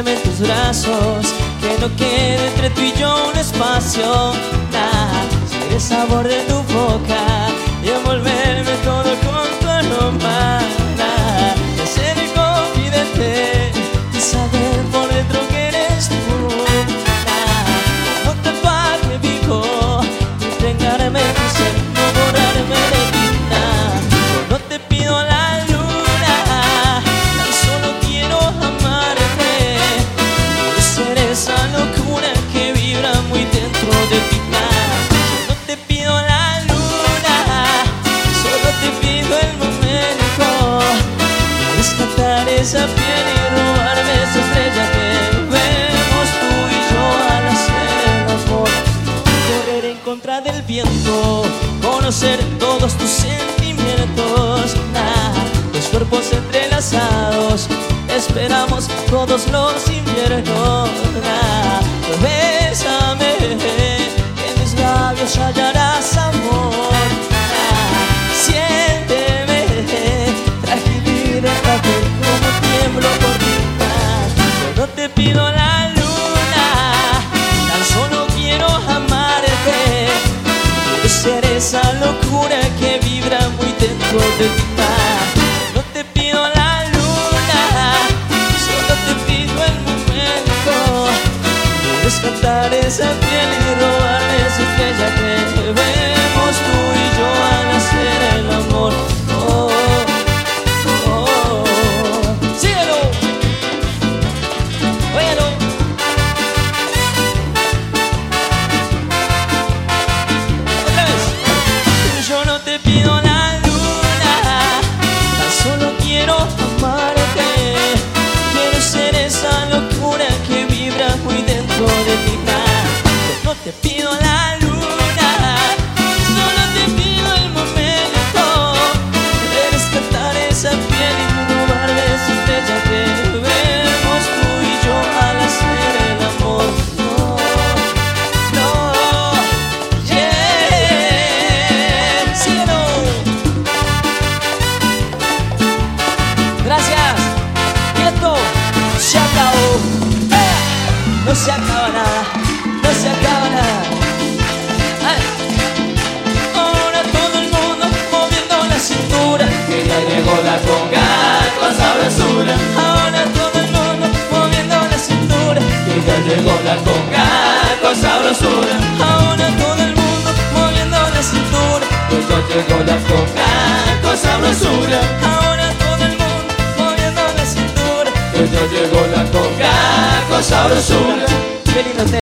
tus brazos, que no quede entre tú y yo un espacio. Nah, el sabor de tu boca en contra del viento, conocer todos tus sentimientos. Los cuerpos entrelazados, esperamos todos los inviernos. Nah, bésame, que en mis labios hallarás amor. Nah, siénteme, tranquilidad, como tiemblo por ti. No te pido la esa locura que vibra muy dentro de ti. No te pido la luna, solo te pido el momento. de Rescatar esa No se acaba nada. No se acaba nada. ¡Ay! Ahora todo el mundo moviendo la cintura. Que ya llegó la conga con sabrosura Ahora todo el mundo moviendo la cintura. Que ya llegó la conga con sabrosura Ahora todo el mundo moviendo la cintura. Que ya llegó la conga con sabrosura Ahora todo el mundo moviendo la cintura. Que ya llegó la conga con sabrosura Qué lindo tema.